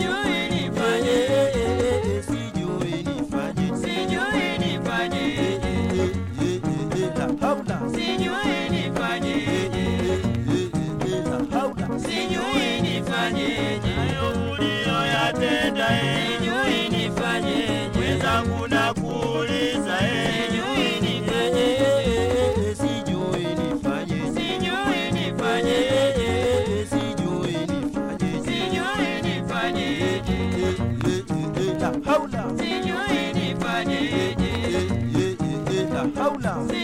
you. no